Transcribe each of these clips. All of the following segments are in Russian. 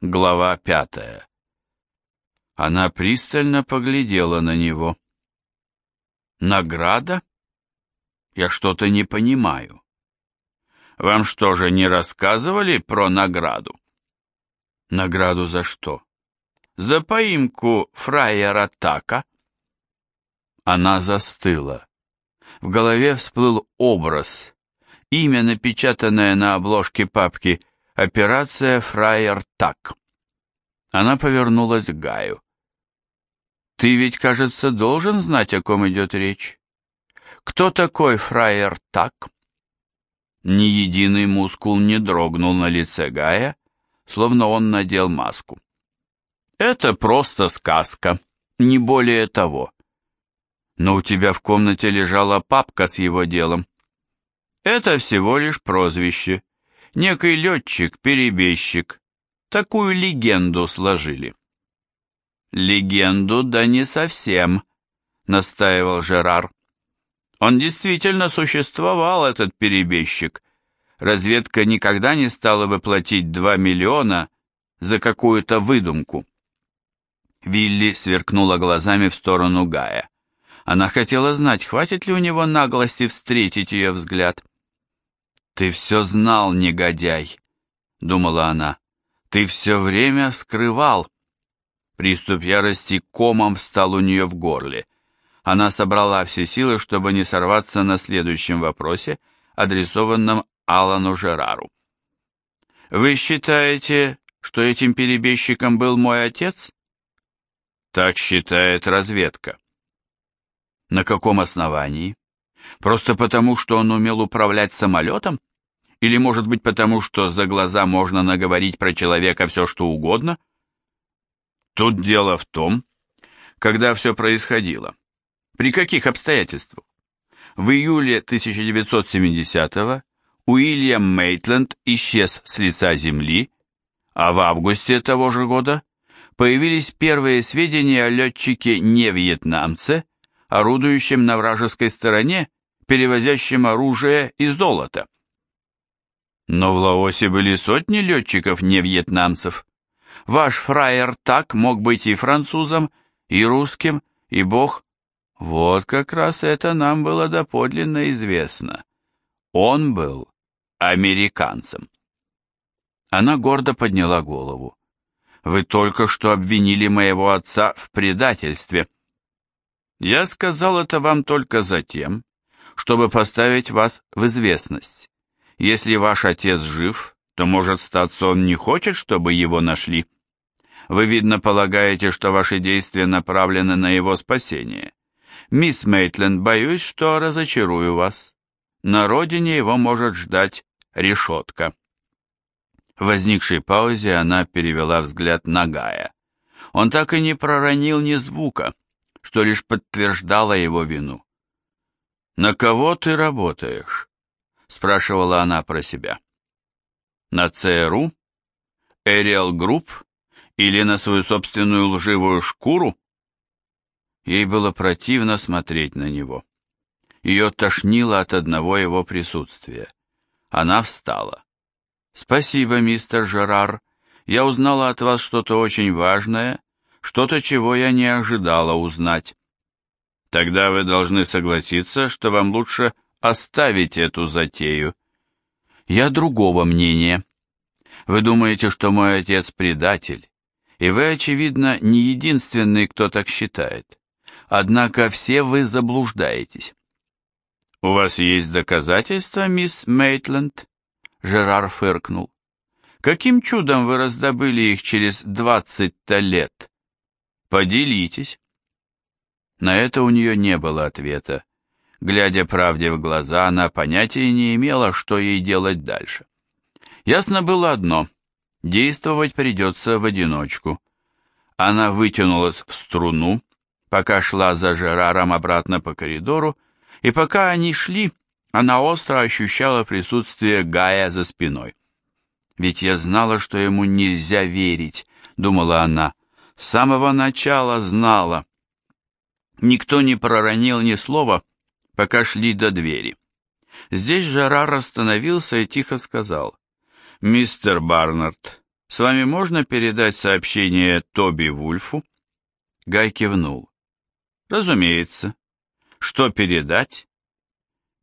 Глава пятая. Она пристально поглядела на него. Награда? Я что-то не понимаю. Вам что же не рассказывали про награду? Награду за что? За поимку фраера Така? Она застыла. В голове всплыл образ, имя, напечатанное на обложке папки Операция «Фраер Так». Она повернулась к Гаю. «Ты ведь, кажется, должен знать, о ком идет речь. Кто такой Фраер Так?» Ни единый мускул не дрогнул на лице Гая, словно он надел маску. «Это просто сказка, не более того. Но у тебя в комнате лежала папка с его делом. Это всего лишь прозвище некий летчик-перебежчик. Такую легенду сложили. Легенду, да не совсем, настаивал Жерар. Он действительно существовал, этот перебежчик. Разведка никогда не стала бы платить два миллиона за какую-то выдумку. Вилли сверкнула глазами в сторону Гая. Она хотела знать, хватит ли у него наглости встретить ее взгляд. «Ты все знал, негодяй!» — думала она. «Ты все время скрывал!» Приступ ярости комом встал у нее в горле. Она собрала все силы, чтобы не сорваться на следующем вопросе, адресованном Алану Жерару. «Вы считаете, что этим перебежчиком был мой отец?» «Так считает разведка». «На каком основании? Просто потому, что он умел управлять самолетом?» Или, может быть, потому что за глаза можно наговорить про человека все, что угодно? Тут дело в том, когда все происходило. При каких обстоятельствах? В июле 1970-го Уильям Мейтленд исчез с лица земли, а в августе того же года появились первые сведения о летчике-невьетнамце, орудующем на вражеской стороне, перевозящем оружие и золото. Но в Лаосе были сотни летчиков-не-вьетнамцев. Ваш фраер так мог быть и французом, и русским, и бог. Вот как раз это нам было доподлинно известно. Он был американцем. Она гордо подняла голову. Вы только что обвинили моего отца в предательстве. Я сказал это вам только за тем, чтобы поставить вас в известность. Если ваш отец жив, то, может, статься он не хочет, чтобы его нашли. Вы, видно, полагаете, что ваши действия направлены на его спасение. Мисс Мейтленд, боюсь, что разочарую вас. На родине его может ждать решетка. В возникшей паузе она перевела взгляд на Гая. Он так и не проронил ни звука, что лишь подтверждало его вину. «На кого ты работаешь?» Спрашивала она про себя. На ЦРУ? Ariel Group? Или на свою собственную лживую шкуру? Ей было противно смотреть на него. Ее тошнило от одного его присутствия. Она встала. «Спасибо, мистер Жерар. Я узнала от вас что-то очень важное, что-то, чего я не ожидала узнать. Тогда вы должны согласиться, что вам лучше оставить эту затею. Я другого мнения. Вы думаете, что мой отец предатель, и вы, очевидно, не единственный, кто так считает. Однако все вы заблуждаетесь. У вас есть доказательства, мисс Мейтленд? Жерар фыркнул. Каким чудом вы раздобыли их через двадцать-то лет? Поделитесь. На это у нее не было ответа. Глядя правде в глаза, она понятия не имела, что ей делать дальше. Ясно было одно – действовать придется в одиночку. Она вытянулась в струну, пока шла за Жераром обратно по коридору, и пока они шли, она остро ощущала присутствие Гая за спиной. «Ведь я знала, что ему нельзя верить», — думала она. «С самого начала знала». Никто не проронил ни слова, пока шли до двери. Здесь Жерар остановился и тихо сказал, «Мистер Барнард, с вами можно передать сообщение Тоби Вульфу?» Гай кивнул. «Разумеется. Что передать?»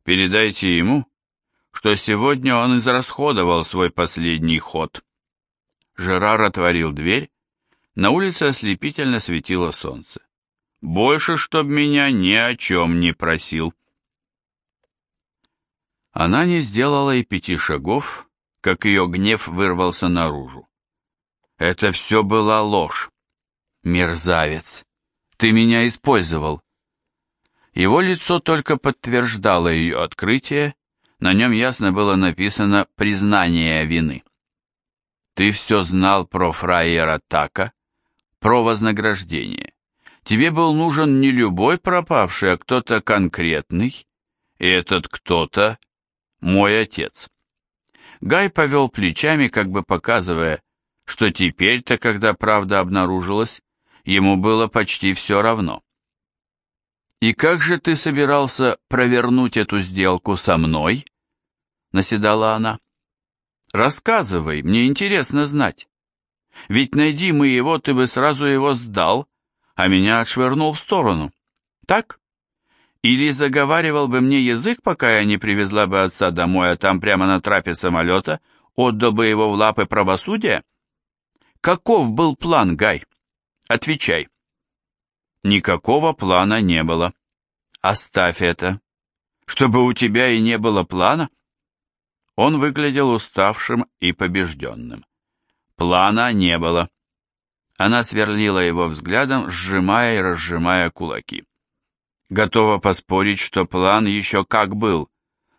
«Передайте ему, что сегодня он израсходовал свой последний ход». Жерар отворил дверь. На улице ослепительно светило солнце. «Больше, чтоб меня ни о чем не просил». Она не сделала и пяти шагов, как ее гнев вырвался наружу. Это все была ложь. Мерзавец, ты меня использовал. Его лицо только подтверждало ее открытие, на нем ясно было написано «признание вины». Ты все знал про фраера Така, про вознаграждение. Тебе был нужен не любой пропавший, а кто-то конкретный, и этот кто-то — мой отец. Гай повел плечами, как бы показывая, что теперь-то, когда правда обнаружилась, ему было почти все равно. «И как же ты собирался провернуть эту сделку со мной?» — наседала она. «Рассказывай, мне интересно знать. Ведь найди мы его, ты бы сразу его сдал, а меня отшвырнул в сторону. Так? Или заговаривал бы мне язык, пока я не привезла бы отца домой, а там прямо на трапе самолета отдал бы его в лапы правосудия?» Каков был план, Гай? Отвечай. Никакого плана не было. Оставь это. Чтобы у тебя и не было плана? Он выглядел уставшим и побежденным. Плана не было. Она сверлила его взглядом, сжимая и разжимая кулаки. Готова поспорить, что план еще как был,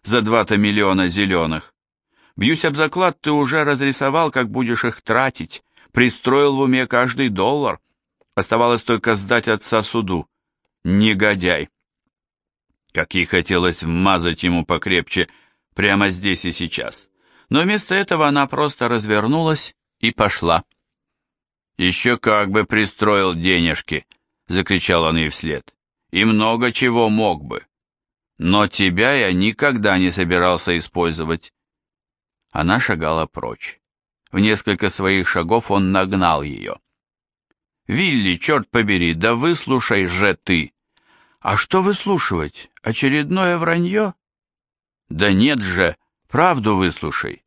за два-то миллиона зеленых. Бьюсь об заклад, ты уже разрисовал, как будешь их тратить, Пристроил в уме каждый доллар. Оставалось только сдать отца суду. Негодяй. Как ей хотелось вмазать ему покрепче прямо здесь и сейчас. Но вместо этого она просто развернулась и пошла. «Еще как бы пристроил денежки!» — закричал он ей вслед. «И много чего мог бы. Но тебя я никогда не собирался использовать». Она шагала прочь. В несколько своих шагов он нагнал ее. «Вилли, черт побери, да выслушай же ты!» «А что выслушивать? Очередное вранье?» «Да нет же, правду выслушай!»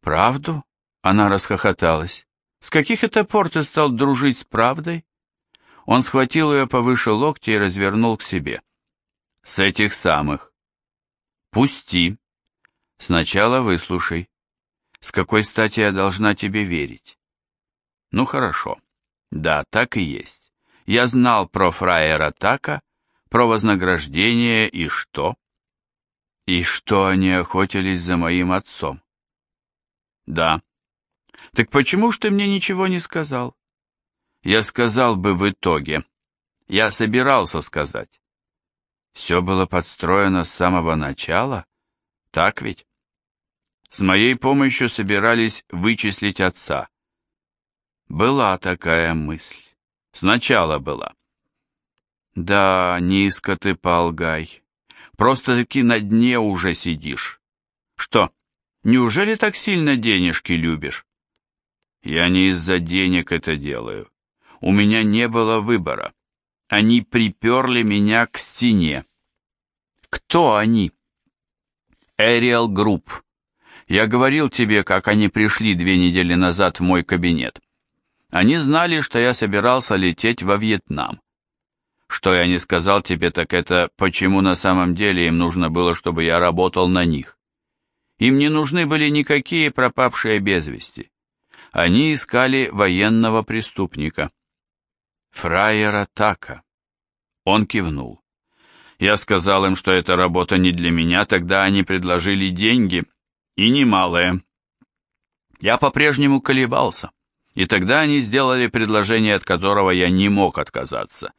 «Правду?» — она расхохоталась. «С каких это пор ты стал дружить с правдой?» Он схватил ее повыше локтя и развернул к себе. «С этих самых». «Пусти. Сначала выслушай. С какой стати я должна тебе верить? Ну хорошо. Да, так и есть. Я знал про фраера Така, про вознаграждение и что? И что они охотились за моим отцом? Да. Так почему ж ты мне ничего не сказал? Я сказал бы в итоге. Я собирался сказать. Все было подстроено с самого начала, так ведь? С моей помощью собирались вычислить отца. Была такая мысль. Сначала была. Да, низко ты пал, Гай. Просто-таки на дне уже сидишь. Что, неужели так сильно денежки любишь? Я не из-за денег это делаю. У меня не было выбора. Они приперли меня к стене. Кто они? Ariel Group. Я говорил тебе, как они пришли две недели назад в мой кабинет. Они знали, что я собирался лететь во Вьетнам. Что я не сказал тебе, так это почему на самом деле им нужно было, чтобы я работал на них. Им не нужны были никакие пропавшие без вести. Они искали военного преступника. Фраера Така. Он кивнул. Я сказал им, что эта работа не для меня, тогда они предложили деньги — и немалое. Я по-прежнему колебался, и тогда они сделали предложение, от которого я не мог отказаться.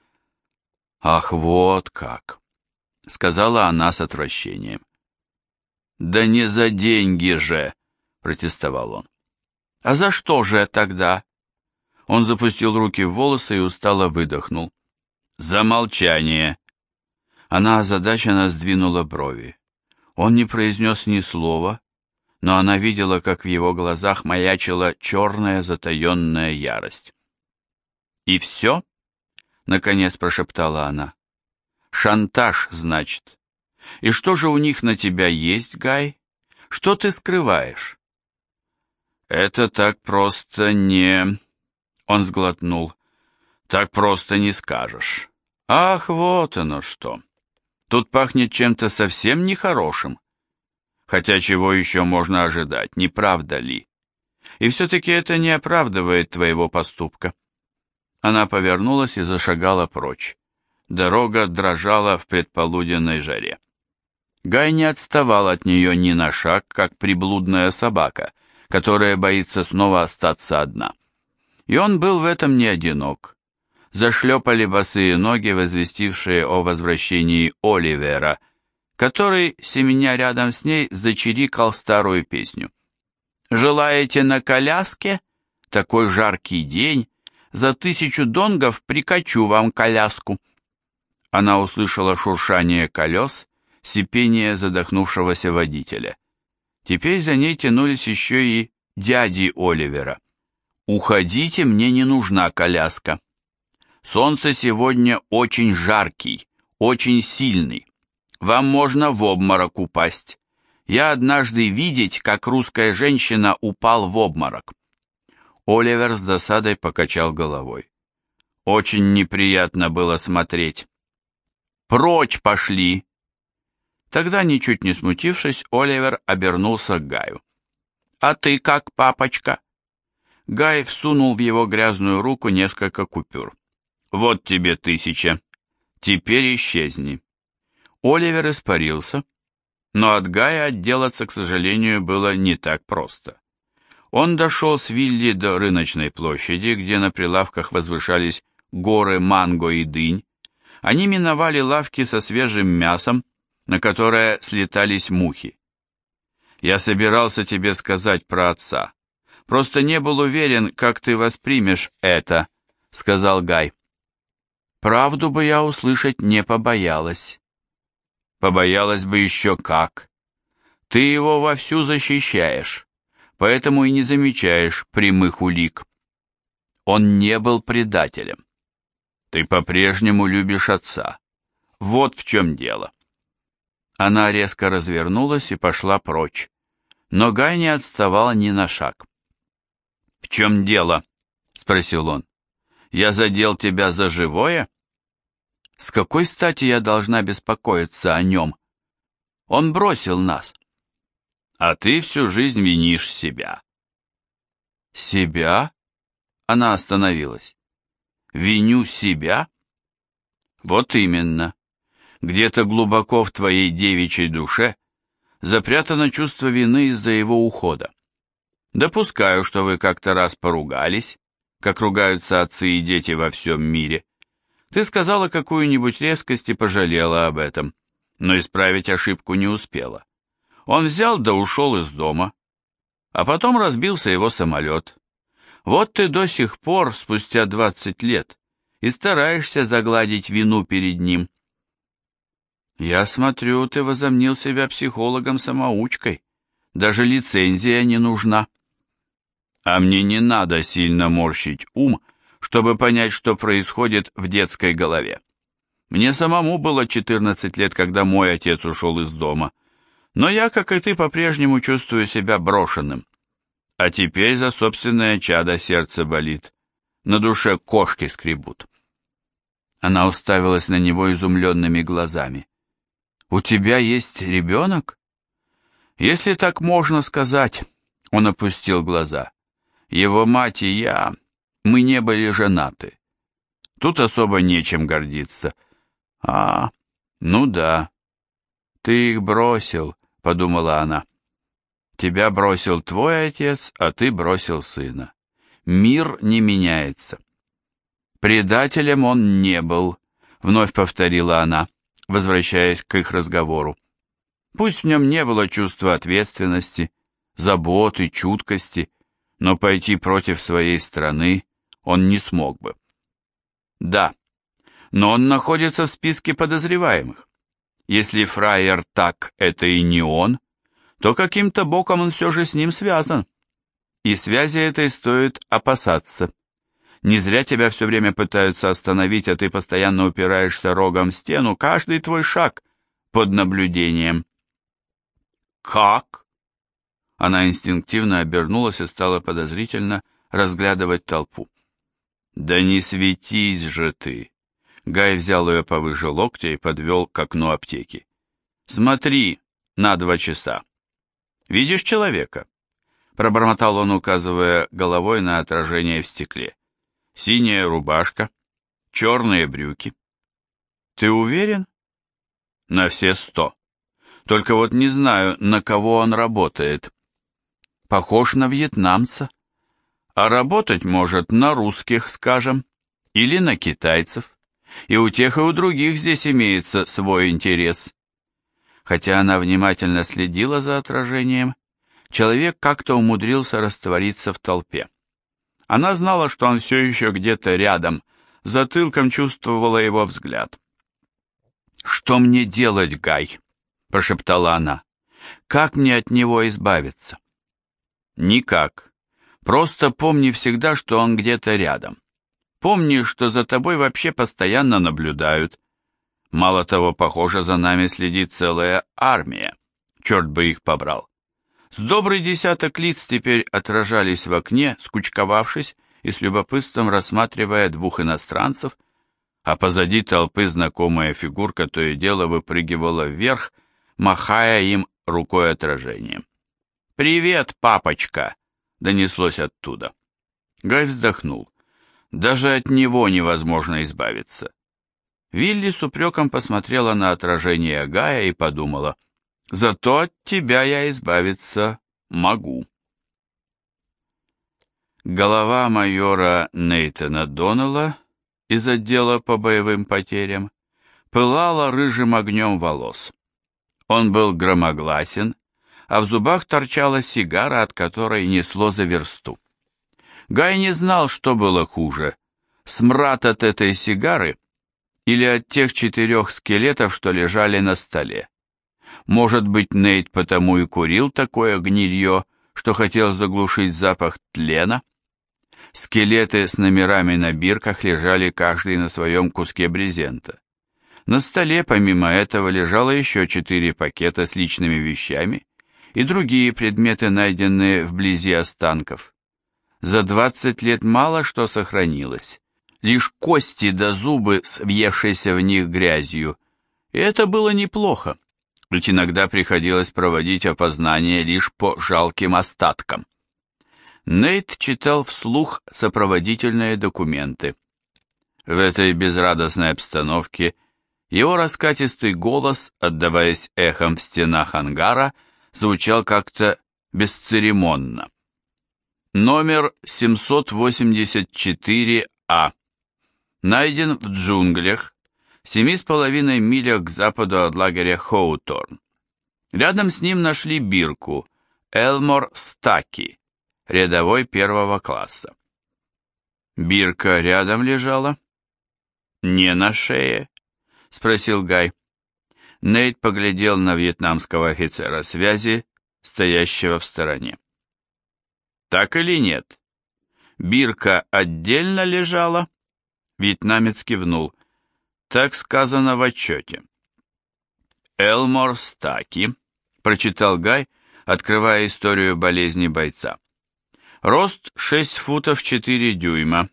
«Ах, вот как!» — сказала она с отвращением. «Да не за деньги же!» — протестовал он. «А за что же тогда?» Он запустил руки в волосы и устало выдохнул. «За молчание!» Она озадаченно сдвинула брови. Он не произнес ни слова, но она видела, как в его глазах маячила черная затаенная ярость. «И все?» — наконец прошептала она. «Шантаж, значит. И что же у них на тебя есть, Гай? Что ты скрываешь?» «Это так просто не...» Он сглотнул. «Так просто не скажешь». «Ах, вот оно что! Тут пахнет чем-то совсем нехорошим. Хотя чего еще можно ожидать, не правда ли? И все-таки это не оправдывает твоего поступка». Она повернулась и зашагала прочь. Дорога дрожала в предполуденной жаре. Гай не отставал от нее ни на шаг, как приблудная собака, которая боится снова остаться одна. И он был в этом не одинок. Зашлепали босые ноги, возвестившие о возвращении Оливера, который, семеня рядом с ней, зачирикал старую песню. «Желаете на коляске? Такой жаркий день. За тысячу донгов прикачу вам коляску». Она услышала шуршание колес, сипение задохнувшегося водителя. Теперь за ней тянулись еще и дяди Оливера. «Уходите, мне не нужна коляска. Солнце сегодня очень жаркий, очень сильный. Вам можно в обморок упасть. Я однажды видеть, как русская женщина упал в обморок». Оливер с досадой покачал головой. Очень неприятно было смотреть. «Прочь пошли!» Тогда, ничуть не смутившись, Оливер обернулся к Гаю. «А ты как, папочка?» Гай всунул в его грязную руку несколько купюр. «Вот тебе тысяча. Теперь исчезни». Оливер испарился, но от Гая отделаться, к сожалению, было не так просто. Он дошел с Вилли до рыночной площади, где на прилавках возвышались горы манго и дынь. Они миновали лавки со свежим мясом, на которое слетались мухи. Я собирался тебе сказать про отца. Просто не был уверен, как ты воспримешь это, сказал Гай. Правду бы я услышать не побоялась. Побоялась бы еще как. Ты его вовсю защищаешь, поэтому и не замечаешь прямых улик. Он не был предателем. Ты по-прежнему любишь отца. Вот в чем дело. Она резко развернулась и пошла прочь. Но Гай не отставал ни на шаг. «В чем дело?» — спросил он. «Я задел тебя за живое?» «С какой стати я должна беспокоиться о нем? Он бросил нас». «А ты всю жизнь винишь себя». «Себя?» Она остановилась. «Виню себя?» «Вот именно где-то глубоко в твоей девичьей душе запрятано чувство вины из-за его ухода. Допускаю, что вы как-то раз поругались, как ругаются отцы и дети во всем мире. Ты сказала какую-нибудь резкость и пожалела об этом, но исправить ошибку не успела. Он взял да ушел из дома, а потом разбился его самолет. Вот ты до сих пор, спустя двадцать лет, и стараешься загладить вину перед ним. «Я смотрю, ты возомнил себя психологом-самоучкой. Даже лицензия не нужна». «А мне не надо сильно морщить ум, чтобы понять, что происходит в детской голове. Мне самому было 14 лет, когда мой отец ушел из дома, но я, как и ты, по-прежнему чувствую себя брошенным. А теперь за собственное чадо сердце болит, на душе кошки скребут». Она уставилась на него изумленными глазами. «У тебя есть ребенок?» «Если так можно сказать», — он опустил глаза. «Его мать и я, мы не были женаты. Тут особо нечем гордиться». «А, ну да. Ты их бросил», — подумала она. «Тебя бросил твой отец, а ты бросил сына. Мир не меняется». «Предателем он не был», — вновь повторила она возвращаясь к их разговору. Пусть в нем не было чувства ответственности, заботы, чуткости, но пойти против своей страны он не смог бы. Да, но он находится в списке подозреваемых. Если фраер так, это и не он, то каким-то боком он все же с ним связан. И связи этой стоит опасаться. Не зря тебя все время пытаются остановить, а ты постоянно упираешься рогом в стену, каждый твой шаг под наблюдением. «Как?» Она инстинктивно обернулась и стала подозрительно разглядывать толпу. «Да не светись же ты!» Гай взял ее повыше локтя и подвел к окну аптеки. «Смотри на два часа. Видишь человека?» Пробормотал он, указывая головой на отражение в стекле. «Синяя рубашка, черные брюки». «Ты уверен?» «На все сто. Только вот не знаю, на кого он работает. Похож на вьетнамца. А работать может на русских, скажем, или на китайцев. И у тех и у других здесь имеется свой интерес. Хотя она внимательно следила за отражением, человек как-то умудрился раствориться в толпе. Она знала, что он все еще где-то рядом, затылком чувствовала его взгляд. «Что мне делать, Гай?» – прошептала она. «Как мне от него избавиться?» «Никак. Просто помни всегда, что он где-то рядом. Помни, что за тобой вообще постоянно наблюдают. Мало того, похоже, за нами следит целая армия. Черт бы их побрал. С добрый десяток лиц теперь отражались в окне, скучковавшись и с любопытством рассматривая двух иностранцев, а позади толпы знакомая фигурка то и дело выпрыгивала вверх, махая им рукой отражением. «Привет, папочка!» донеслось оттуда. Гай вздохнул. Даже от него невозможно избавиться. Вилли с упреком посмотрела на отражение Гая и подумала, «Зато от тебя я избавиться могу». Голова майора Нейтана Доннелла из отдела по боевым потерям пылала рыжим огнем волос. Он был громогласен а в зубах торчала сигара, от которой несло за версту. Гай не знал, что было хуже, смрад от этой сигары или от тех четырех скелетов, что лежали на столе. Может быть, Нейт потому и курил такое гнилье, что хотел заглушить запах тлена? Скелеты с номерами на бирках лежали каждый на своем куске брезента. На столе, помимо этого, лежало еще четыре пакета с личными вещами и другие предметы, найденные вблизи останков. За 20 лет мало что сохранилось, лишь кости да зубы с въевшейся в них грязью, и это было неплохо, ведь иногда приходилось проводить опознание лишь по жалким остаткам. Нейт читал вслух сопроводительные документы. В этой безрадостной обстановке его раскатистый голос, отдаваясь эхом в стенах ангара, — звучал как-то бесцеремонно. Номер 784А. Найден в джунглях, семи с половиной милях к западу от лагеря Хоуторн. Рядом с ним нашли бирку Элмор Стаки, рядовой первого класса. Бирка рядом лежала? Не на шее? Спросил Гай. Нейт поглядел на вьетнамского офицера связи, стоящего в стороне. «Так или нет? Бирка отдельно лежала?» Вьетнамец кивнул. «Так сказано в отчете». «Элмор Стаки», — прочитал Гай, открывая историю болезни бойца. «Рост 6 футов 4 дюйма,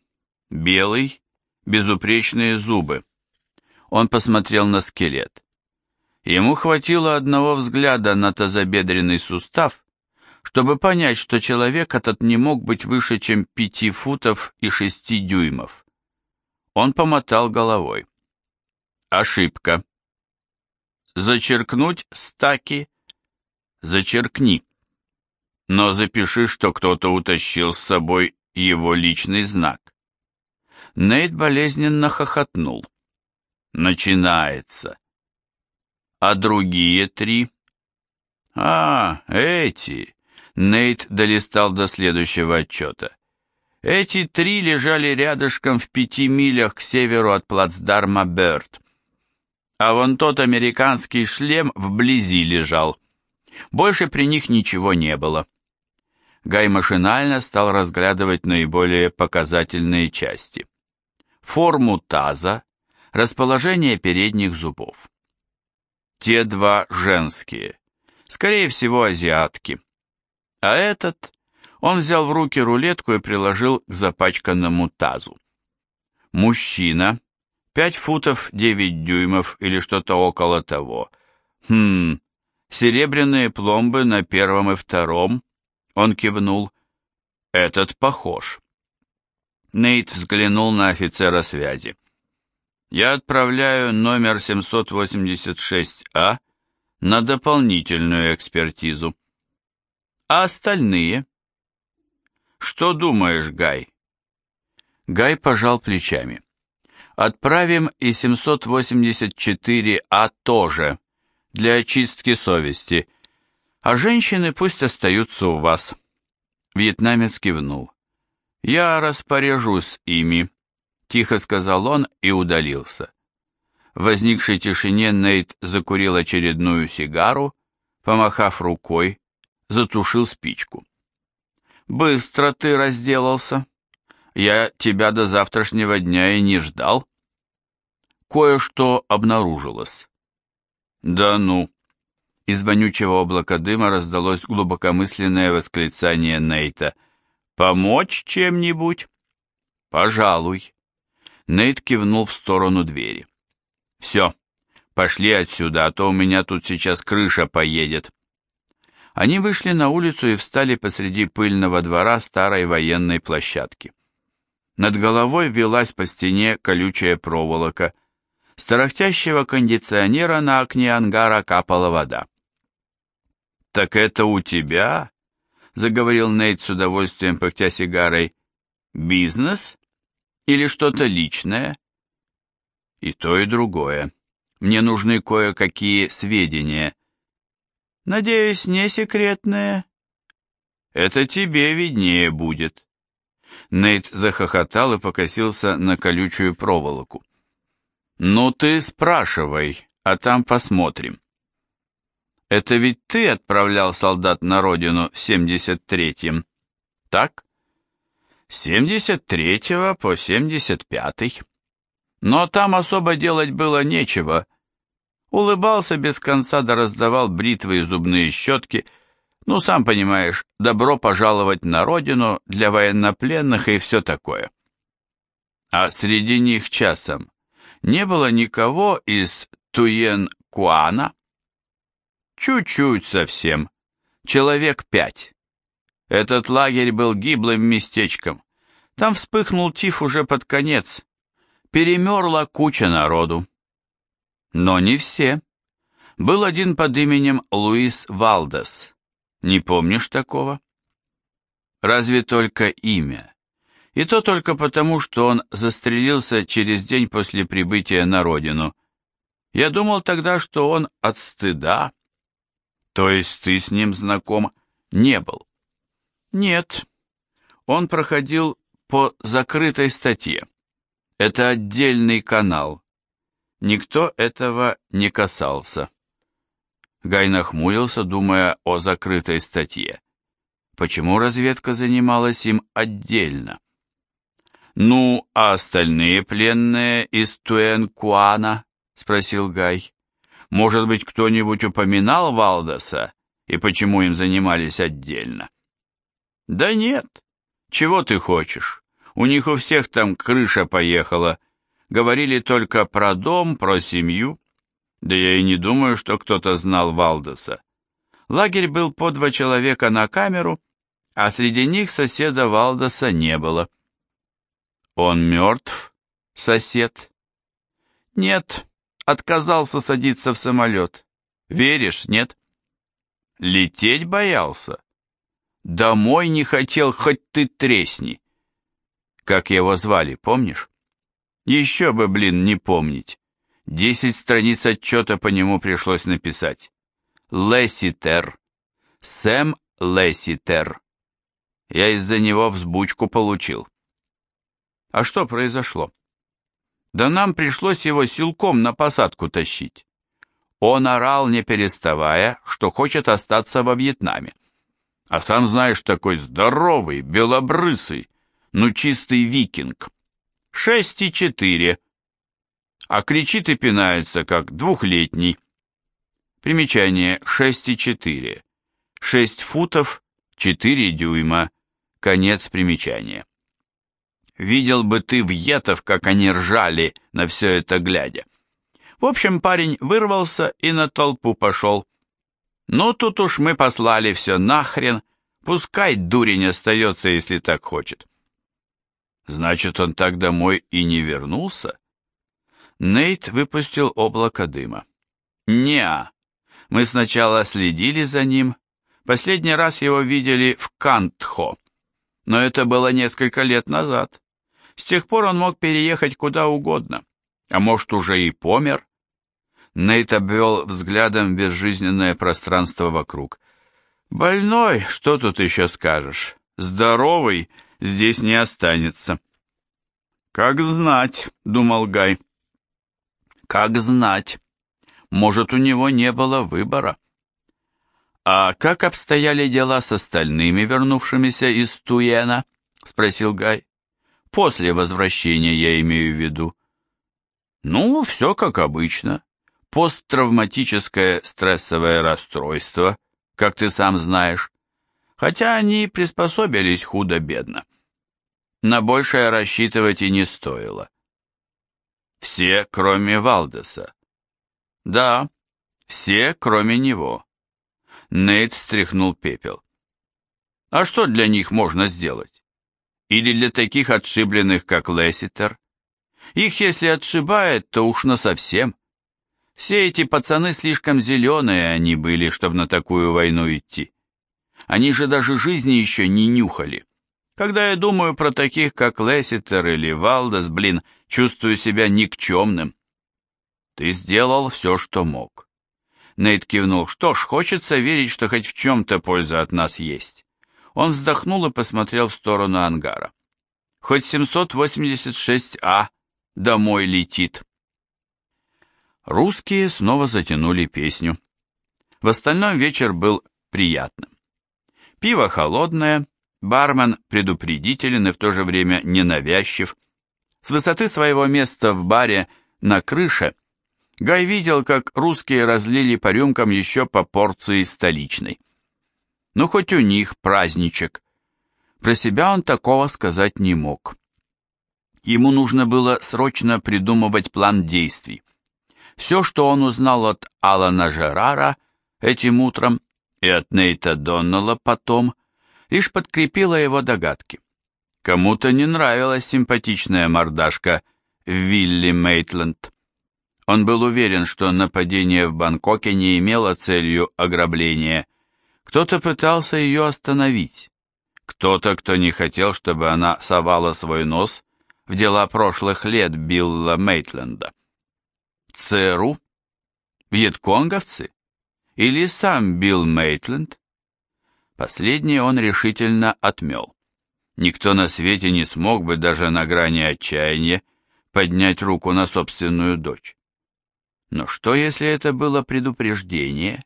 белый, безупречные зубы». Он посмотрел на скелет. Ему хватило одного взгляда на тазобедренный сустав, чтобы понять, что человек этот не мог быть выше, чем пяти футов и шести дюймов. Он помотал головой. Ошибка. Зачеркнуть стаки? Зачеркни. Но запиши, что кто-то утащил с собой его личный знак. Нейт болезненно хохотнул. Начинается. А другие три? А, эти. Нейт долистал до следующего отчета. Эти три лежали рядышком в пяти милях к северу от плацдарма Бёрд. А вон тот американский шлем вблизи лежал. Больше при них ничего не было. Гай машинально стал разглядывать наиболее показательные части. Форму таза, расположение передних зубов. Те два женские, скорее всего азиатки. А этот он взял в руки рулетку и приложил к запачканному тазу. Мужчина, 5 футов 9 дюймов или что-то около того. Хм, серебряные пломбы на первом и втором. Он кивнул. Этот похож. Нейт взглянул на офицера связи. Я отправляю номер 786А на дополнительную экспертизу. А остальные? Что думаешь, Гай? Гай пожал плечами. Отправим и 784А тоже, для очистки совести. А женщины пусть остаются у вас. Вьетнамец кивнул. Я распоряжусь ими, тихо сказал он и удалился. В возникшей тишине Нейт закурил очередную сигару, помахав рукой, затушил спичку. Быстро ты разделался. Я тебя до завтрашнего дня и не ждал. Кое-что обнаружилось. Да ну. Из вонючего облака дыма раздалось глубокомысленное восклицание Нейта. «Помочь чем-нибудь?» «Пожалуй». Нейт кивнул в сторону двери. «Все, пошли отсюда, а то у меня тут сейчас крыша поедет». Они вышли на улицу и встали посреди пыльного двора старой военной площадки. Над головой велась по стене колючая проволока. С тарахтящего кондиционера на окне ангара капала вода. «Так это у тебя?» — заговорил Нейт с удовольствием, пыхтя сигарой. «Бизнес? Или что-то личное?» «И то, и другое. Мне нужны кое-какие сведения». Надеюсь, не секретное? Это тебе виднее будет. Нейт захохотал и покосился на колючую проволоку. Ну ты спрашивай, а там посмотрим. Это ведь ты отправлял солдат на родину в 73-м, так? С 73-го по 75-й. Но там особо делать было нечего, улыбался без конца да раздавал бритвы и зубные щетки. Ну, сам понимаешь, добро пожаловать на родину для военнопленных и все такое. А среди них часом не было никого из Туен-Куана? Чуть-чуть совсем, человек пять. Этот лагерь был гиблым местечком. Там вспыхнул тиф уже под конец. Перемерла куча народу. Но не все. Был один под именем Луис Валдес. Не помнишь такого? Разве только имя. И то только потому, что он застрелился через день после прибытия на родину. Я думал тогда, что он от стыда. То есть ты с ним знаком не был? Нет. Он проходил по закрытой статье. Это отдельный канал. Никто этого не касался. Гай нахмурился, думая о закрытой статье. Почему разведка занималась им отдельно? «Ну, а остальные пленные из Туэнкуана?» — спросил Гай. «Может быть, кто-нибудь упоминал Валдоса и почему им занимались отдельно?» «Да нет. Чего ты хочешь? У них у всех там крыша поехала, говорили только про дом, про семью. Да я и не думаю, что кто-то знал Валдеса. Лагерь был по два человека на камеру, а среди них соседа Валдеса не было. Он мертв, сосед? Нет, отказался садиться в самолет. Веришь, нет? Лететь боялся. Домой не хотел, хоть ты тресни. Как его звали, помнишь? Еще бы, блин, не помнить. Десять страниц отчета по нему пришлось написать. Лесситер. Сэм Лесситер. Я из-за него взбучку получил. А что произошло? Да нам пришлось его силком на посадку тащить. Он орал, не переставая, что хочет остаться во Вьетнаме. А сам, знаешь, такой здоровый, белобрысый, ну чистый викинг. Шесть и четыре. А кричит и пинается, как двухлетний. Примечание шесть и четыре. Шесть футов, четыре дюйма. Конец примечания. Видел бы ты вьетов, как они ржали на все это глядя. В общем, парень вырвался и на толпу пошел. Ну, тут уж мы послали все нахрен, пускай дурень остается, если так хочет. Значит, он так домой и не вернулся? Нейт выпустил облако дыма. Неа. Мы сначала следили за ним. Последний раз его видели в Кантхо. Но это было несколько лет назад. С тех пор он мог переехать куда угодно, а может уже и помер. Нейт обвел взглядом безжизненное пространство вокруг. «Больной, что тут еще скажешь? Здоровый здесь не останется». «Как знать», — думал Гай. «Как знать. Может, у него не было выбора». «А как обстояли дела с остальными, вернувшимися из Туена?» — спросил Гай. После возвращения я имею в виду. Ну, все как обычно. Посттравматическое стрессовое расстройство, как ты сам знаешь. Хотя они приспособились худо-бедно. На большее рассчитывать и не стоило. Все, кроме Валдеса. Да, все, кроме него. Нейт стряхнул пепел. А что для них можно сделать? Или для таких отшибленных, как Лесситер? Их, если отшибает, то уж насовсем. Все эти пацаны слишком зеленые они были, чтобы на такую войну идти. Они же даже жизни еще не нюхали. Когда я думаю про таких, как Лесситер или Валдес, блин, чувствую себя никчемным. Ты сделал все, что мог. Нейт кивнул. Что ж, хочется верить, что хоть в чем-то польза от нас есть. Он вздохнул и посмотрел в сторону ангара. Хоть 786А домой летит. Русские снова затянули песню. В остальном вечер был приятным. Пиво холодное, бармен предупредителен и в то же время ненавязчив. С высоты своего места в баре на крыше Гай видел, как русские разлили по рюмкам еще по порции столичной. Ну, хоть у них праздничек. Про себя он такого сказать не мог. Ему нужно было срочно придумывать план действий. Все, что он узнал от Алана Жерара этим утром и от Нейта Доннелла потом, лишь подкрепило его догадки. Кому-то не нравилась симпатичная мордашка Вилли Мейтленд. Он был уверен, что нападение в Бангкоке не имело целью ограбления, кто-то пытался ее остановить. Кто-то, кто не хотел, чтобы она совала свой нос в дела прошлых лет Билла Мейтленда. ЦРУ? Вьетконговцы? Или сам Билл Мейтленд? Последнее он решительно отмел. Никто на свете не смог бы даже на грани отчаяния поднять руку на собственную дочь. Но что, если это было предупреждение,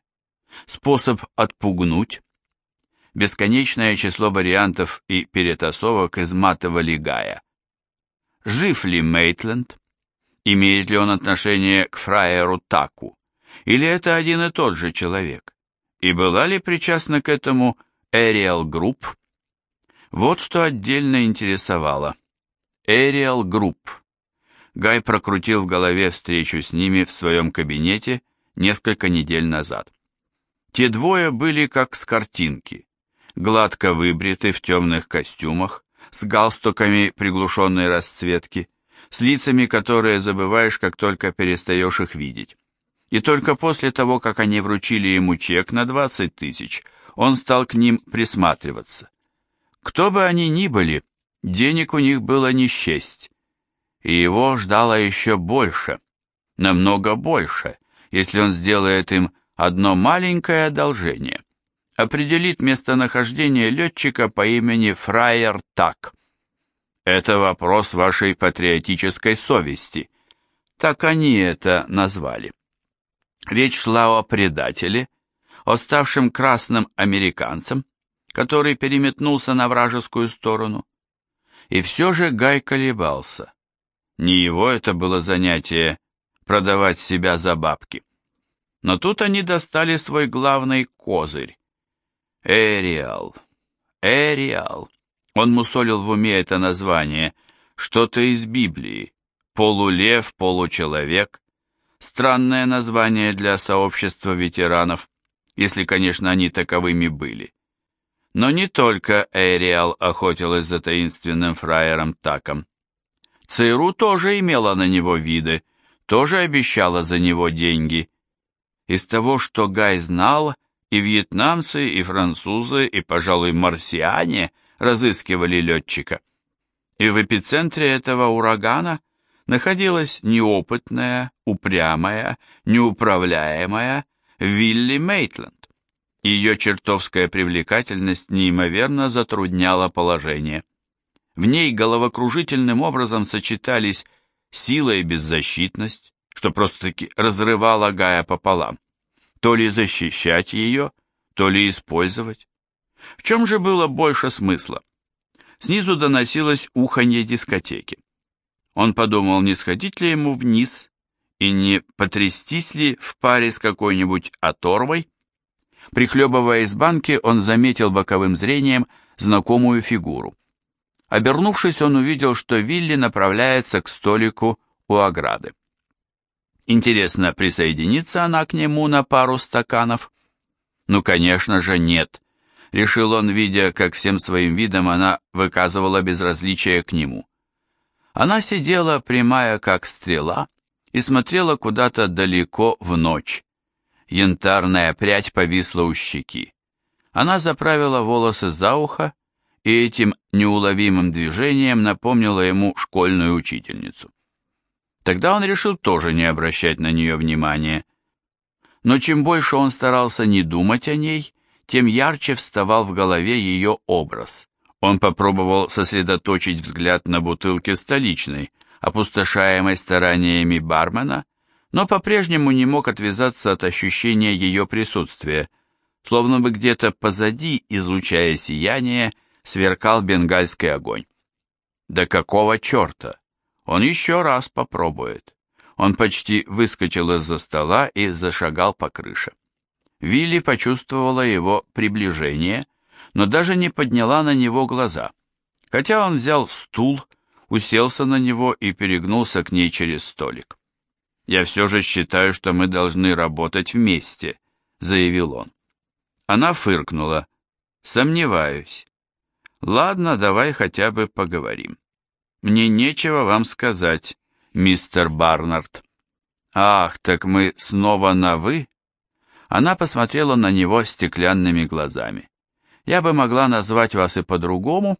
способ отпугнуть. Бесконечное число вариантов и перетасовок изматывали Гая. Жив ли Мейтленд? Имеет ли он отношение к Фрайеру Таку? Или это один и тот же человек? И была ли причастна к этому Ariel Group? Вот что отдельно интересовало. Ariel Group. Гай прокрутил в голове встречу с ними в своем кабинете несколько недель назад. Те двое были как с картинки, гладко выбриты в темных костюмах, с галстуками приглушенной расцветки, с лицами, которые забываешь, как только перестаешь их видеть. И только после того, как они вручили ему чек на 20 тысяч, он стал к ним присматриваться. Кто бы они ни были, денег у них было не счесть. И его ждало еще больше, намного больше, если он сделает им одно маленькое одолжение. Определит местонахождение летчика по имени Фраер Так. Это вопрос вашей патриотической совести. Так они это назвали. Речь шла о предателе, о ставшем красным американцем, который переметнулся на вражескую сторону. И все же Гай колебался. Не его это было занятие продавать себя за бабки. Но тут они достали свой главный козырь. Эриал. Эриал. Он мусолил в уме это название. Что-то из Библии. Полулев, получеловек. Странное название для сообщества ветеранов, если, конечно, они таковыми были. Но не только Эриал охотилась за таинственным фраером Таком. ЦРУ тоже имела на него виды, тоже обещала за него деньги. Из того, что Гай знал, и вьетнамцы, и французы, и, пожалуй, марсиане разыскивали летчика. И в эпицентре этого урагана находилась неопытная, упрямая, неуправляемая Вилли Мейтленд. Ее чертовская привлекательность неимоверно затрудняла положение. В ней головокружительным образом сочетались сила и беззащитность, что просто-таки разрывало Гая пополам. То ли защищать ее, то ли использовать. В чем же было больше смысла? Снизу доносилось уханье дискотеки. Он подумал, не сходить ли ему вниз и не потрястись ли в паре с какой-нибудь оторвой. Прихлебывая из банки, он заметил боковым зрением знакомую фигуру. Обернувшись, он увидел, что Вилли направляется к столику у ограды. Интересно, присоединится она к нему на пару стаканов? Ну, конечно же, нет. Решил он, видя, как всем своим видом она выказывала безразличие к нему. Она сидела, прямая как стрела, и смотрела куда-то далеко в ночь. Янтарная прядь повисла у щеки. Она заправила волосы за ухо и этим неуловимым движением напомнила ему школьную учительницу. Тогда он решил тоже не обращать на нее внимания. Но чем больше он старался не думать о ней, тем ярче вставал в голове ее образ. Он попробовал сосредоточить взгляд на бутылке столичной, опустошаемой стараниями бармена, но по-прежнему не мог отвязаться от ощущения ее присутствия, словно бы где-то позади, излучая сияние, сверкал бенгальский огонь. Да какого черта? Он еще раз попробует. Он почти выскочил из-за стола и зашагал по крыше. Вилли почувствовала его приближение — но даже не подняла на него глаза, хотя он взял стул, уселся на него и перегнулся к ней через столик. «Я все же считаю, что мы должны работать вместе», — заявил он. Она фыркнула. «Сомневаюсь». «Ладно, давай хотя бы поговорим. Мне нечего вам сказать, мистер Барнард». «Ах, так мы снова на «вы»?» Она посмотрела на него стеклянными глазами. Я бы могла назвать вас и по-другому,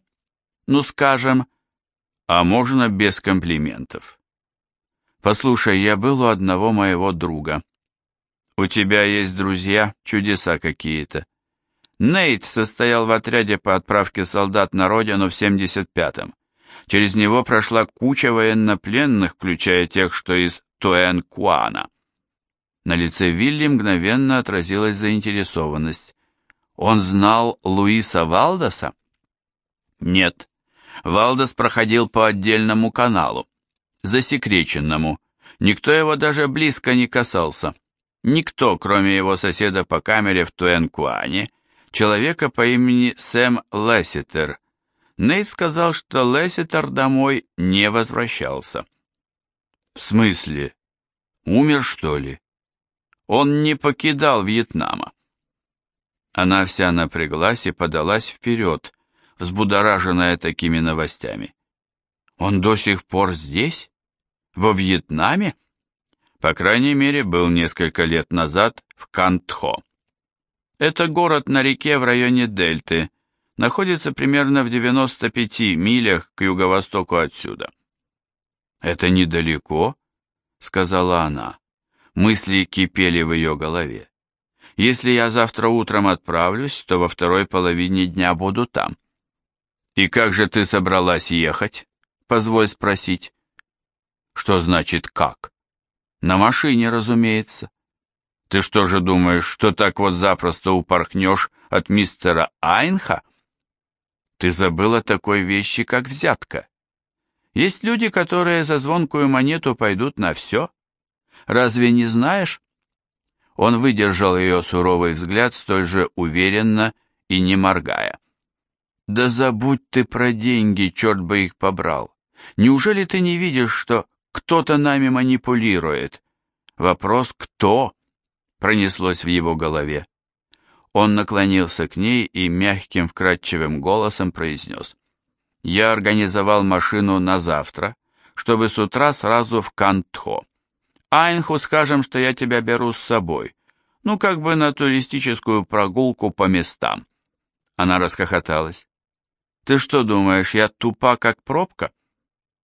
ну, скажем, а можно без комплиментов. Послушай, я был у одного моего друга. У тебя есть друзья, чудеса какие-то. Нейт состоял в отряде по отправке солдат на родину в 75-м. Через него прошла куча военнопленных, включая тех, что из Туэн-Куана. На лице Вилли мгновенно отразилась заинтересованность. Он знал Луиса Валдоса? Нет. Валдос проходил по отдельному каналу, засекреченному. Никто его даже близко не касался. Никто, кроме его соседа по камере в Туэнкуане, человека по имени Сэм Лесситер. Нейт сказал, что Лесситер домой не возвращался. В смысле? Умер, что ли? Он не покидал Вьетнама. Она вся напряглась и подалась вперед, взбудораженная такими новостями. Он до сих пор здесь? Во Вьетнаме? По крайней мере, был несколько лет назад в Кантхо. Это город на реке в районе Дельты, находится примерно в 95 милях к юго-востоку отсюда. «Это недалеко», — сказала она. Мысли кипели в ее голове. Если я завтра утром отправлюсь, то во второй половине дня буду там. И как же ты собралась ехать? Позволь спросить. Что значит как? На машине, разумеется. Ты что же думаешь, что так вот запросто упорхнешь от мистера Айнха? Ты забыл о такой вещи, как взятка. Есть люди, которые за звонкую монету пойдут на все. Разве не знаешь? Он выдержал ее суровый взгляд столь же уверенно и не моргая. Да забудь ты про деньги, черт бы их побрал. Неужели ты не видишь, что кто-то нами манипулирует? Вопрос «кто?» пронеслось в его голове. Он наклонился к ней и мягким вкрадчивым голосом произнес. «Я организовал машину на завтра, чтобы с утра сразу в Кантхо. Айнху скажем, что я тебя беру с собой, ну как бы на туристическую прогулку по местам». Она расхохоталась. «Ты что думаешь, я тупа, как пробка?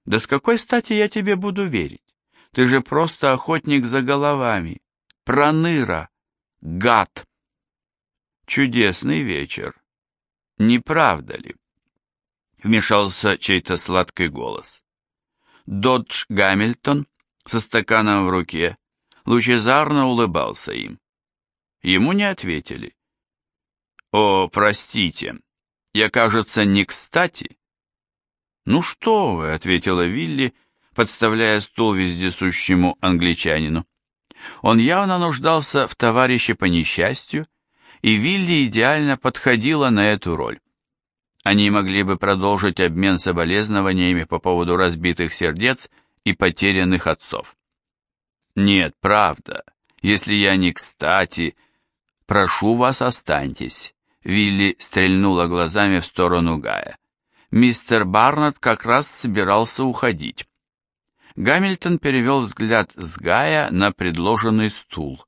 Да с какой стати я тебе буду верить? Ты же просто охотник за головами, проныра, гад!» Чудесный вечер. Не правда ли? Вмешался чей-то сладкий голос. Додж Гамильтон со стаканом в руке лучезарно улыбался им. Ему не ответили. «О, простите, я, кажется, не кстати». «Ну что вы», — ответила Вилли, подставляя стул вездесущему англичанину. Он явно нуждался в товарище по несчастью и Вилли идеально подходила на эту роль. Они могли бы продолжить обмен соболезнованиями по поводу разбитых сердец и потерянных отцов. Нет, правда, если я не кстати, прошу вас, останьтесь. Вилли стрельнула глазами в сторону Гая. Мистер Барнетт как раз собирался уходить. Гамильтон перевел взгляд с Гая на предложенный стул.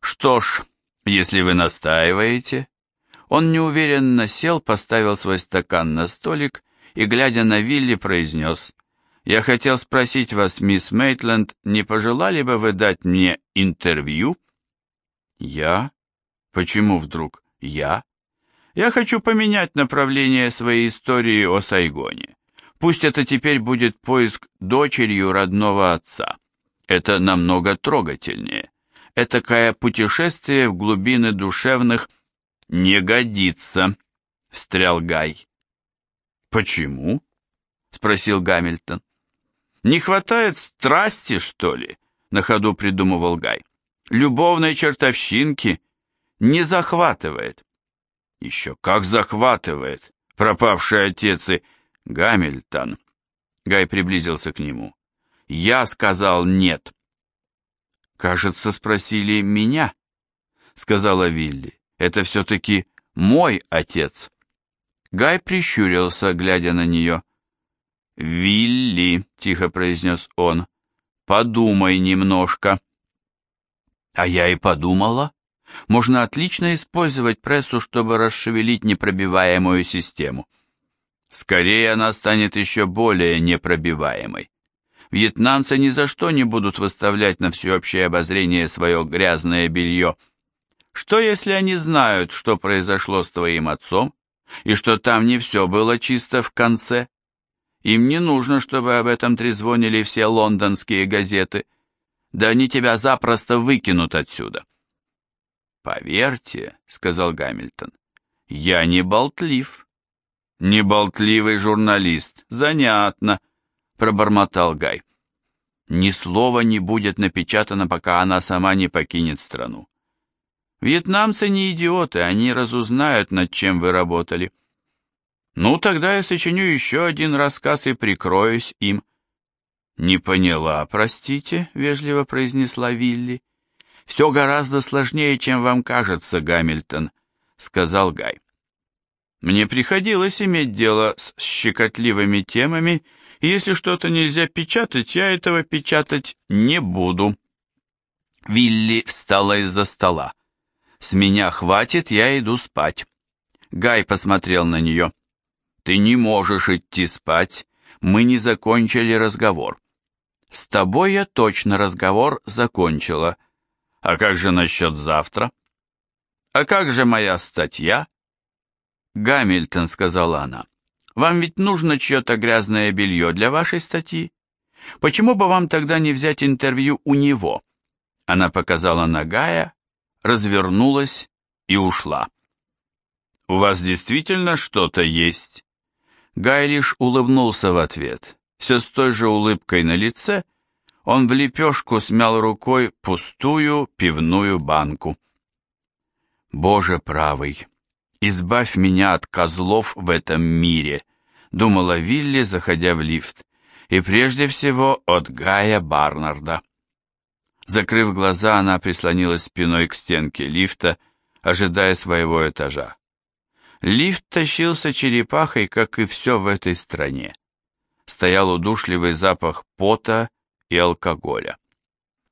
Что ж, если вы настаиваете... Он неуверенно сел, поставил свой стакан на столик и, глядя на Вилли, произнес, «Я хотел спросить вас, мисс Мейтленд, не пожелали бы вы дать мне интервью?» «Я? Почему вдруг я?» «Я хочу поменять направление своей истории о Сайгоне. Пусть это теперь будет поиск дочерью родного отца. Это намного трогательнее этакое путешествие в глубины душевных не годится, встрял Гай. Почему? спросил Гамильтон. Не хватает страсти, что ли? На ходу придумывал Гай. Любовной чертовщинки не захватывает. Еще как захватывает, пропавший отец и Гамильтон. Гай приблизился к нему. Я сказал нет. «Кажется, спросили меня», — сказала Вилли. «Это все-таки мой отец». Гай прищурился, глядя на нее. «Вилли», — тихо произнес он, — «подумай немножко». А я и подумала. Можно отлично использовать прессу, чтобы расшевелить непробиваемую систему. Скорее она станет еще более непробиваемой. Вьетнамцы ни за что не будут выставлять на всеобщее обозрение свое грязное белье. Что, если они знают, что произошло с твоим отцом, и что там не все было чисто в конце? Им не нужно, чтобы об этом трезвонили все лондонские газеты. Да они тебя запросто выкинут отсюда. «Поверьте», — сказал Гамильтон, — «я не болтлив». «Не болтливый журналист, занятно», — пробормотал Гай. Ни слова не будет напечатано, пока она сама не покинет страну. Вьетнамцы не идиоты, они разузнают, над чем вы работали. Ну, тогда я сочиню еще один рассказ и прикроюсь им. Не поняла, простите, вежливо произнесла Вилли. Все гораздо сложнее, чем вам кажется, Гамильтон, сказал Гай. Мне приходилось иметь дело с щекотливыми темами если что-то нельзя печатать, я этого печатать не буду. Вилли встала из-за стола. С меня хватит, я иду спать. Гай посмотрел на нее. Ты не можешь идти спать, мы не закончили разговор. С тобой я точно разговор закончила. А как же насчет завтра? А как же моя статья? Гамильтон, сказала она. Вам ведь нужно чье-то грязное белье для вашей статьи. Почему бы вам тогда не взять интервью у него? Она показала на Гая, развернулась и ушла. «У вас действительно что-то есть?» Гай лишь улыбнулся в ответ. Все с той же улыбкой на лице, он в лепешку смял рукой пустую пивную банку. «Боже правый, избавь меня от козлов в этом мире», думала Вилли, заходя в лифт, и прежде всего от Гая Барнарда. Закрыв глаза, она прислонилась спиной к стенке лифта, ожидая своего этажа. Лифт тащился черепахой, как и все в этой стране. Стоял удушливый запах пота и алкоголя.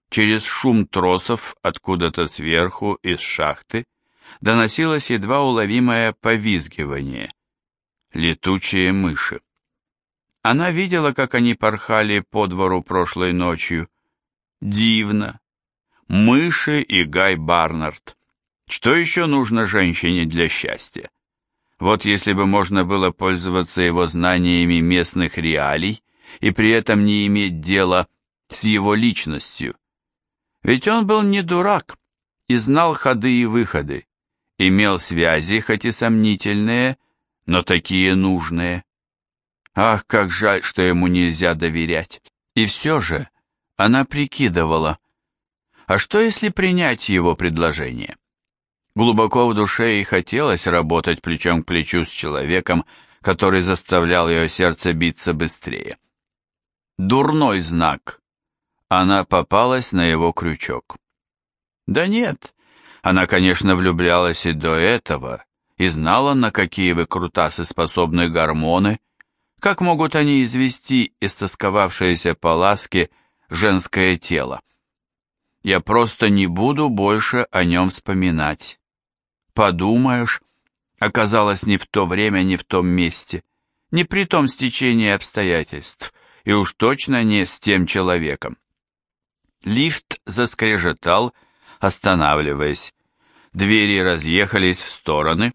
Через шум тросов откуда-то сверху, из шахты, доносилось едва уловимое повизгивание. Летучие мыши. Она видела, как они порхали по двору прошлой ночью, Дивно. Мыши и Гай Барнард. Что еще нужно женщине для счастья? Вот если бы можно было пользоваться его знаниями местных реалий и при этом не иметь дела с его личностью. Ведь он был не дурак и знал ходы и выходы, имел связи, хоть и сомнительные, но такие нужные. Ах, как жаль, что ему нельзя доверять. И все же она прикидывала, а что если принять его предложение? Глубоко в душе ей хотелось работать плечом к плечу с человеком, который заставлял ее сердце биться быстрее. Дурной знак. Она попалась на его крючок. Да нет, она, конечно, влюблялась и до этого, и знала, на какие выкрутасы способны гормоны, как могут они извести истосковавшиеся по ласке женское тело. Я просто не буду больше о нем вспоминать. Подумаешь, оказалось не в то время, не в том месте, не при том стечении обстоятельств, и уж точно не с тем человеком. Лифт заскрежетал, останавливаясь. Двери разъехались в стороны,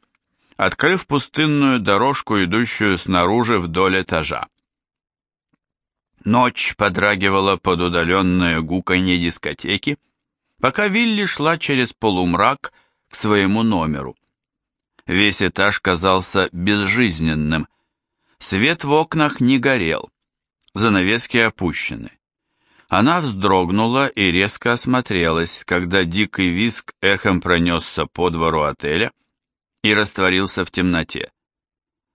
открыв пустынную дорожку, идущую снаружи вдоль этажа. Ночь подрагивала под удаленное гуканье дискотеки, пока Вилли шла через полумрак своему номеру. Весь этаж казался безжизненным. Свет в окнах не горел, занавески опущены. Она вздрогнула и резко осмотрелась, когда дикий виск эхом пронесся по двору отеля и растворился в темноте.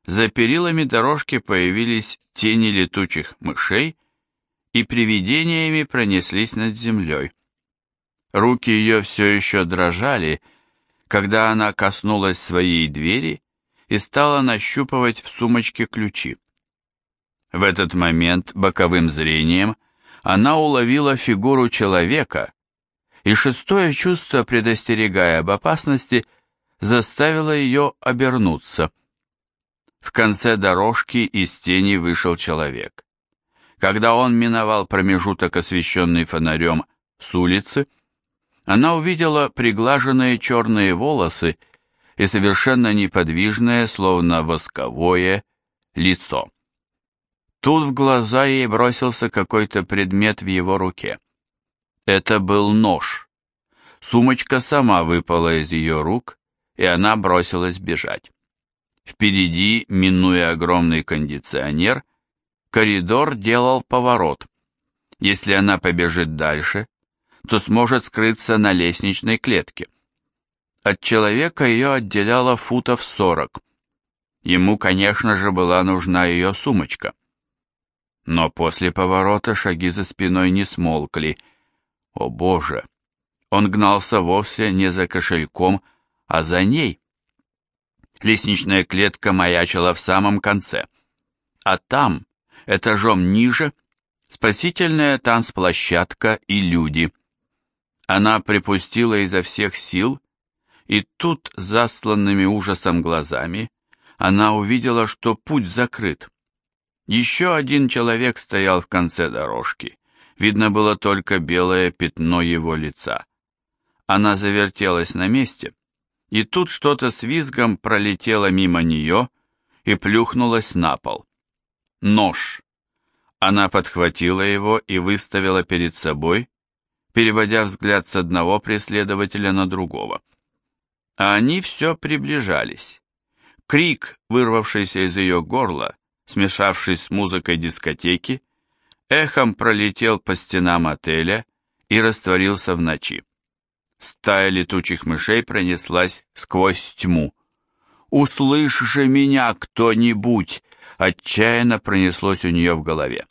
За перилами дорожки появились тени летучих мышей и привидениями пронеслись над землей. Руки ее все еще дрожали, когда она коснулась своей двери и стала нащупывать в сумочке ключи. В этот момент боковым зрением она уловила фигуру человека, и шестое чувство, предостерегая об опасности, заставило ее обернуться. В конце дорожки из тени вышел человек. Когда он миновал промежуток, освещенный фонарем с улицы, она увидела приглаженные черные волосы и совершенно неподвижное, словно восковое, лицо. Тут в глаза ей бросился какой-то предмет в его руке. Это был нож. Сумочка сама выпала из ее рук, и она бросилась бежать. Впереди, минуя огромный кондиционер, коридор делал поворот. Если она побежит дальше, то сможет скрыться на лестничной клетке. От человека ее отделяло футов сорок. Ему, конечно же, была нужна ее сумочка. Но после поворота шаги за спиной не смолкли. О боже! Он гнался вовсе не за кошельком, а за ней. Лестничная клетка маячила в самом конце. А там, Этажом ниже спасительная танцплощадка и люди. Она припустила изо всех сил, и тут, засланными ужасом глазами, она увидела, что путь закрыт. Еще один человек стоял в конце дорожки. Видно было только белое пятно его лица. Она завертелась на месте, и тут что-то с визгом пролетело мимо нее и плюхнулось на пол. Нож. Она подхватила его и выставила перед собой, переводя взгляд с одного преследователя на другого. А они все приближались. Крик, вырвавшийся из ее горла, смешавшись с музыкой дискотеки, эхом пролетел по стенам отеля и растворился в ночи. Стая летучих мышей пронеслась сквозь тьму. «Услышь же меня кто-нибудь!» отчаянно пронеслось у нее в голове.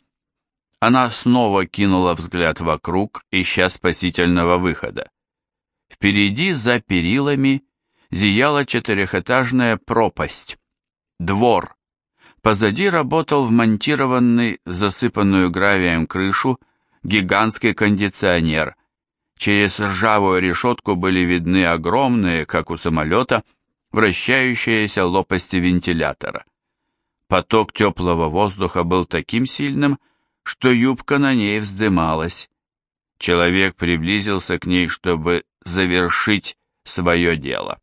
Она снова кинула взгляд вокруг, ища спасительного выхода. Впереди, за перилами, зияла четырехэтажная пропасть. Двор. Позади работал вмонтированный в засыпанную гравием крышу гигантский кондиционер. Через ржавую решетку были видны огромные, как у самолета, вращающиеся лопасти вентилятора. Поток теплого воздуха был таким сильным, что юбка на ней вздымалась. Человек приблизился к ней, чтобы завершить свое дело.